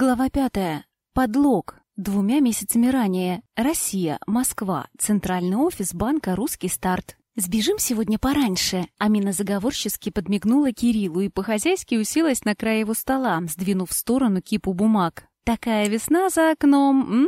Глава пятая. Подлог. Двумя месяцами ранее. Россия, Москва. Центральный офис банка «Русский старт». «Сбежим сегодня пораньше», — Амина заговорчески подмигнула Кириллу и по-хозяйски уселась на край его стола, сдвинув в сторону кипу бумаг. «Такая весна за окном. М -м,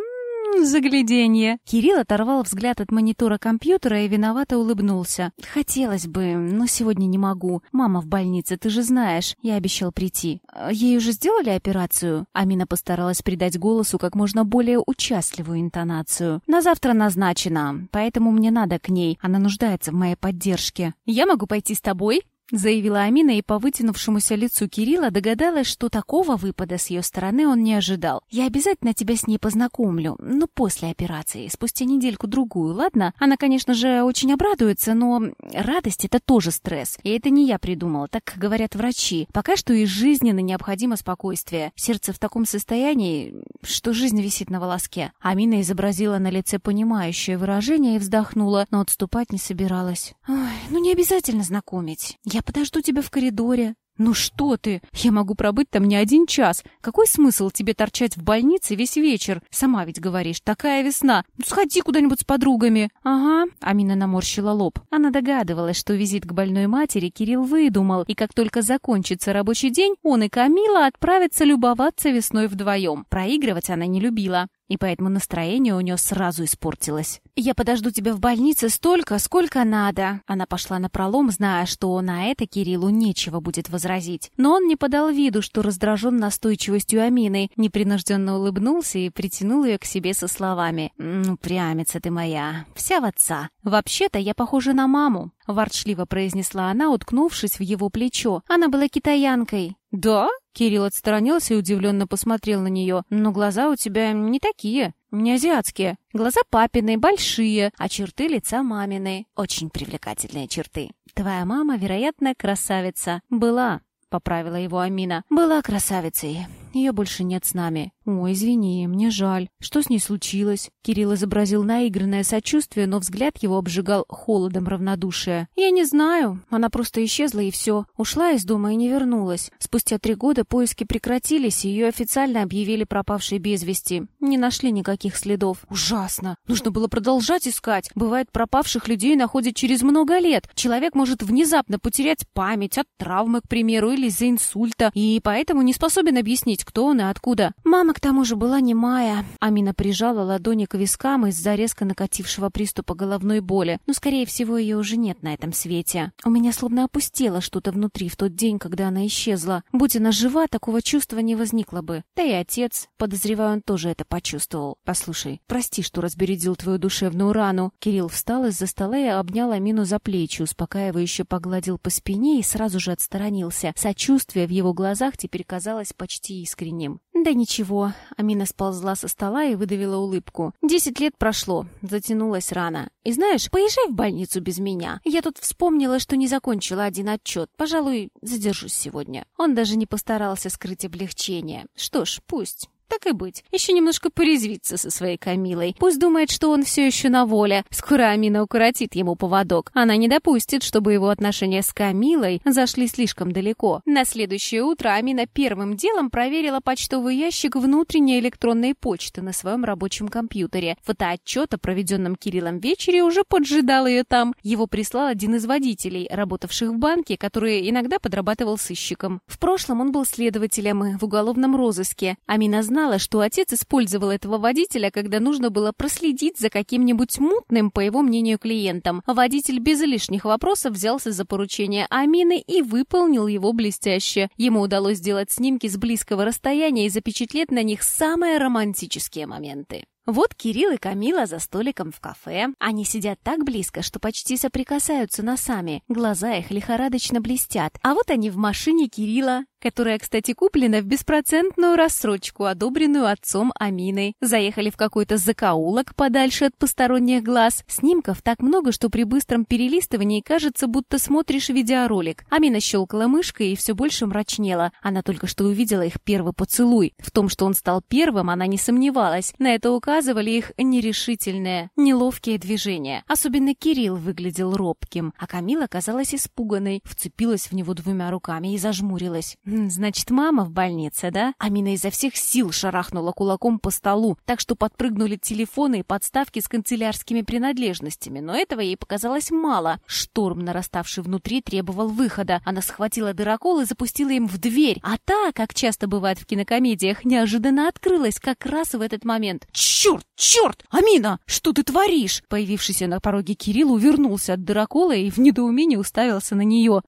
загляденье!» Кирилл оторвал взгляд от монитора компьютера и виновато улыбнулся. «Хотелось бы, но сегодня не могу. Мама в больнице, ты же знаешь. Я обещал прийти. Ей уже сделали операцию?» Амина постаралась придать голосу как можно более участливую интонацию. «На завтра назначено, поэтому мне надо к ней. Она нуждается в моей поддержке. Я могу пойти с тобой?» Заявила Амина и по вытянувшемуся лицу Кирилла догадалась, что такого выпада с ее стороны он не ожидал. «Я обязательно тебя с ней познакомлю, но после операции, спустя недельку-другую, ладно? Она, конечно же, очень обрадуется, но радость — это тоже стресс. И это не я придумала, так говорят врачи. Пока что и жизненно необходимо спокойствие. Сердце в таком состоянии, что жизнь висит на волоске». Амина изобразила на лице понимающее выражение и вздохнула, но отступать не собиралась. «Ой, ну не обязательно знакомить. Я «Я подожду тебя в коридоре». «Ну что ты? Я могу пробыть там не один час. Какой смысл тебе торчать в больнице весь вечер? Сама ведь говоришь, такая весна. Ну сходи куда-нибудь с подругами». «Ага», — Амина наморщила лоб. Она догадывалась, что визит к больной матери Кирилл выдумал, и как только закончится рабочий день, он и Камила отправятся любоваться весной вдвоем. Проигрывать она не любила и поэтому настроение у нее сразу испортилось. «Я подожду тебя в больнице столько, сколько надо!» Она пошла на пролом, зная, что на это Кириллу нечего будет возразить. Но он не подал виду, что раздражен настойчивостью Амины, непринужденно улыбнулся и притянул ее к себе со словами «Ну, прямица ты моя, вся в отца. Вообще-то я похожа на маму», — ворчливо произнесла она, уткнувшись в его плечо. Она была китаянкой. «Да?» Кирилл отстранился и удивленно посмотрел на нее. «Но глаза у тебя не такие, не азиатские. Глаза папины, большие, а черты лица мамины. Очень привлекательные черты. Твоя мама, вероятно, красавица. Была». — поправила его Амина. «Была красавицей. Ее больше нет с нами. Ой, извини, мне жаль. Что с ней случилось?» Кирилл изобразил наигранное сочувствие, но взгляд его обжигал холодом равнодушия. «Я не знаю. Она просто исчезла, и все. Ушла из дома и не вернулась. Спустя три года поиски прекратились, и ее официально объявили пропавшей без вести. Не нашли никаких следов. Ужасно. Нужно было продолжать искать. Бывает, пропавших людей находят через много лет. Человек может внезапно потерять память от травмы, к примеру, или из-за инсульта, и поэтому не способен объяснить, кто он и откуда. Мама, к тому же, была немая. Амина прижала ладони к вискам из-за резко накатившего приступа головной боли. Но, скорее всего, ее уже нет на этом свете. У меня словно опустело что-то внутри в тот день, когда она исчезла. Будь она жива, такого чувства не возникло бы. Да и отец, подозреваю, он тоже это почувствовал. Послушай, прости, что разбередил твою душевную рану. Кирилл встал из-за стола и обнял Амину за плечи, успокаивающе погладил по спине и сразу же отстранился. Сочувствие в его глазах теперь казалось почти искренним. «Да ничего», — Амина сползла со стола и выдавила улыбку. «Десять лет прошло, затянулась рано. И знаешь, поезжай в больницу без меня. Я тут вспомнила, что не закончила один отчет. Пожалуй, задержусь сегодня». Он даже не постарался скрыть облегчение. «Что ж, пусть». Так и быть. Еще немножко порезвиться со своей Камилой. Пусть думает, что он все еще на воле. Скоро Амина укоротит ему поводок. Она не допустит, чтобы его отношения с Камилой зашли слишком далеко. На следующее утро Амина первым делом проверила почтовый ящик внутренней электронной почты на своем рабочем компьютере. Фотоотчет о проведенном Кириллом вечере уже поджидал ее там. Его прислал один из водителей, работавших в банке, который иногда подрабатывал сыщиком. В прошлом он был следователем в уголовном розыске. Амина знала, знала, что отец использовал этого водителя, когда нужно было проследить за каким-нибудь мутным, по его мнению, клиентом. Водитель без лишних вопросов взялся за поручение Амины и выполнил его блестяще. Ему удалось сделать снимки с близкого расстояния и запечатлеть на них самые романтические моменты. Вот Кирилл и Камила за столиком в кафе. Они сидят так близко, что почти соприкасаются носами. Глаза их лихорадочно блестят. А вот они в машине Кирилла которая, кстати, куплена в беспроцентную рассрочку, одобренную отцом Аминой. Заехали в какой-то закоулок подальше от посторонних глаз. Снимков так много, что при быстром перелистывании кажется, будто смотришь видеоролик. Амина щелкала мышкой и все больше мрачнела. Она только что увидела их первый поцелуй. В том, что он стал первым, она не сомневалась. На это указывает указывали их нерешительные, неловкие движения. Особенно Кирилл выглядел робким, а Камила казалась испуганной, вцепилась в него двумя руками и зажмурилась. «Значит, мама в больнице, да?» Амина изо всех сил шарахнула кулаком по столу, так что подпрыгнули телефоны и подставки с канцелярскими принадлежностями, но этого ей показалось мало. Шторм, нараставший внутри, требовал выхода. Она схватила дырокол и запустила им в дверь, а та, как часто бывает в кинокомедиях, неожиданно открылась как раз в этот момент. «Черт! Черт! Амина! Что ты творишь?» Появившийся на пороге Кирилл увернулся от дырокола и в недоумении уставился на нее.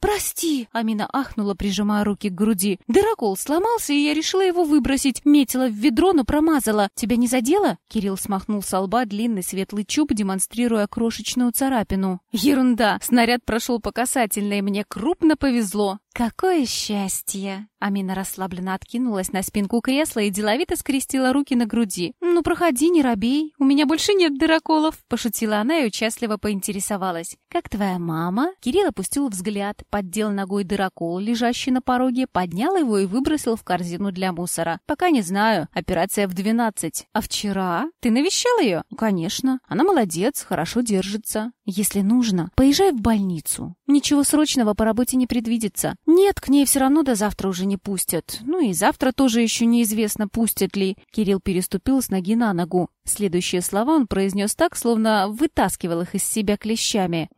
«Прости!» — Амина ахнула, прижимая руки к груди. «Дырокол сломался, и я решила его выбросить. Метила в ведро, но промазала. Тебя не задело?» Кирилл смахнул с лба длинный светлый чуб, демонстрируя крошечную царапину. «Ерунда! Снаряд прошел по касательной, мне крупно повезло!» «Какое счастье!» Амина расслабленно откинулась на спинку кресла и деловито скрестила руки на груди. «Ну, проходи, не робей, у меня больше нет дыроколов!» Пошутила она и участливо поинтересовалась. «Как твоя мама?» Кирилл опустил взгляд, поддел ногой дырокол, лежащий на пороге, поднял его и выбросил в корзину для мусора. «Пока не знаю. Операция в двенадцать. А вчера? Ты навещал ее?» «Конечно. Она молодец, хорошо держится. Если нужно, поезжай в больницу. Ничего срочного по работе не предвидится. Нет, к ней все равно до завтра уже не пустят. Ну и завтра тоже еще неизвестно, пустят ли. Кирилл переступил с ноги на ногу. Следующие слова он произнес так, словно вытаскивал их из себя клещами.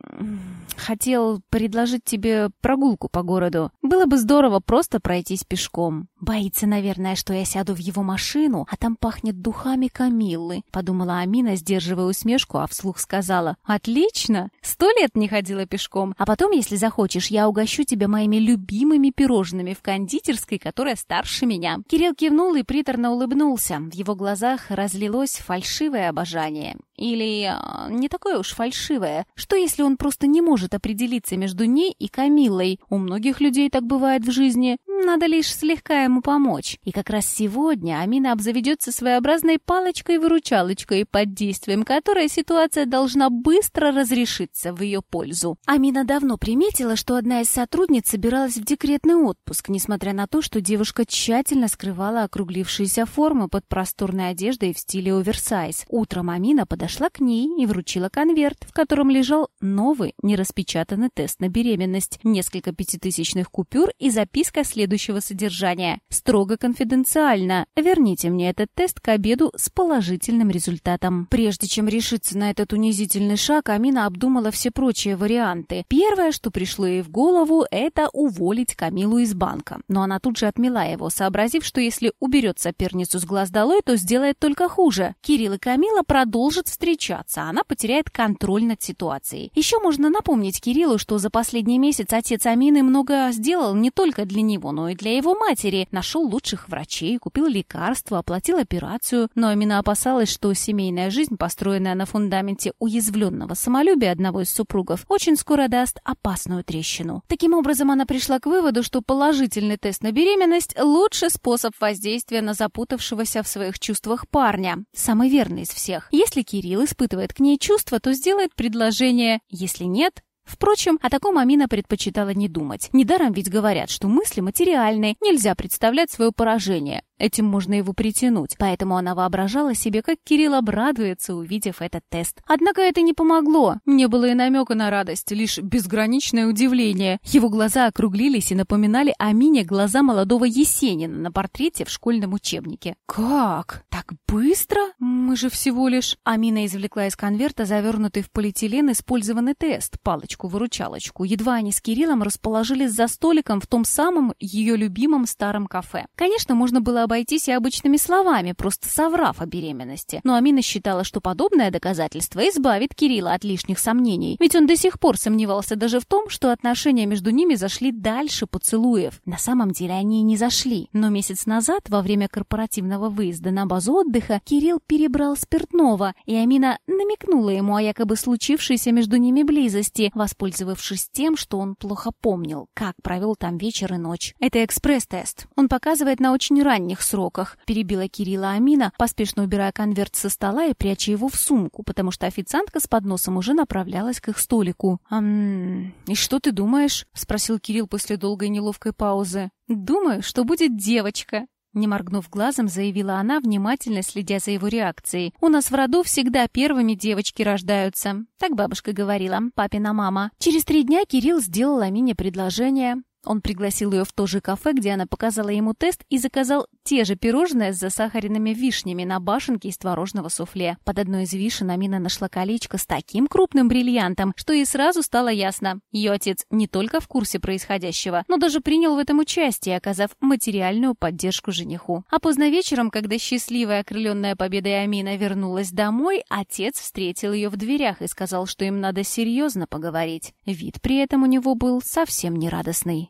«Хотел предложить тебе прогулку по городу. Было бы здорово просто пройтись пешком. Боится, наверное, что я сяду в его машину, а там пахнет духами Камиллы», — подумала Амина, сдерживая усмешку, а вслух сказала. «Отлично! Сто лет не ходила пешком. А потом, если захочешь, я угощу тебя моими любимыми пирожными в кондитерской, которая старше меня». Кирилл кивнул и приторно улыбнулся. В его глазах разлилось фальшивое обожание. Или а, не такое уж фальшивое. Что если он просто не может определиться между ней и Камиллой? У многих людей так бывает в жизни. Надо лишь слегка ему помочь. И как раз сегодня Амина обзаведется своеобразной палочкой-выручалочкой, под действием которой ситуация должна быстро разрешиться в ее пользу. Амина давно приметила, что одна из сотрудниц собиралась в декретный отпуск, несмотря на то, что девушка тщательно скрывала округлившиеся формы под просторной одеждой в стиле оверсайз. Утром Амина подошла к ней и вручила конверт, в котором лежал новый нераспечатанный тест на беременность, несколько пятитысячных купюр и записка следующего содержания. Строго конфиденциально. Верните мне этот тест к обеду с положительным результатом. Прежде чем решиться на этот унизительный шаг, Амина обдумала все прочие варианты. Первое, что пришло ей в голову, это уволить Камилу из банка. Но она тут же отмела его, сообразив, что если уберет соперницу с глаз долой, то сделает только хуже. Кирилл и Камила продолжат встречаться, она потеряет контроль над ситуацией. Еще можно напомнить Кириллу, что за последний месяц отец Амины много сделал не только для него, но и для его матери. Нашел лучших врачей, купил лекарства, оплатил операцию. Но Амина опасалась, что семейная жизнь, построенная на фундаменте уязвленного самолюбия одного из супругов, очень скоро даст опасную трещину. Таким образом, она пришла к выводу, что положительный тест на беременность – лучший способ воздействия на запутавшегося в своих чувствах парня. Самый верный из всех. Если Кирилл испытывает к ней чувства, то сделает предложение. Если нет, Впрочем, о таком Амина предпочитала не думать. Недаром ведь говорят, что мысли материальны, нельзя представлять свое поражение. Этим можно его притянуть, поэтому она воображала себе, как Кирилл обрадуется, увидев этот тест. Однако это не помогло. Не было и намека на радость, лишь безграничное удивление. Его глаза округлились и напоминали Амине глаза молодого Есенина на портрете в школьном учебнике. «Как? Так быстро? Мы же всего лишь...» Амина извлекла из конверта завернутый в полиэтилен использованный тест, палочку-выручалочку. Едва они с Кириллом расположились за столиком в том самом ее любимом старом кафе. Конечно, можно было обойтись и обычными словами, просто соврав о беременности. Но Амина считала, что подобное доказательство избавит Кирилла от лишних сомнений. Ведь он до сих пор сомневался даже в том, что отношения между ними зашли дальше поцелуев. На самом деле они и не зашли. Но месяц назад, во время корпоративного выезда на базу отдыха, Кирилл перебрал спиртного, и Амина намекнула ему о якобы случившейся между ними близости, воспользовавшись тем, что он плохо помнил, как провел там вечер и ночь. Это экспресс-тест. Он показывает на очень ранних сроках», — перебила Кирилла Амина, поспешно убирая конверт со стола и пряча его в сумку, потому что официантка с подносом уже направлялась к их столику. «Ам... И что ты думаешь?» — спросил Кирилл после долгой неловкой паузы. «Думаю, что будет девочка». Не моргнув глазом, заявила она, внимательно следя за его реакцией. «У нас в роду всегда первыми девочки рождаются». Так бабушка говорила, папина мама. Через три дня Кирилл сделал Амине предложение. Он пригласил ее в то же кафе, где она показала ему тест и заказал те же пирожные с засахаренными вишнями на башенке из творожного суфле. Под одной из вишен Амина нашла колечко с таким крупным бриллиантом, что ей сразу стало ясно. Ее отец не только в курсе происходящего, но даже принял в этом участие, оказав материальную поддержку жениху. А поздно вечером, когда счастливая окрыленная победой Амина вернулась домой, отец встретил ее в дверях и сказал, что им надо серьезно поговорить. Вид при этом у него был совсем нерадостный.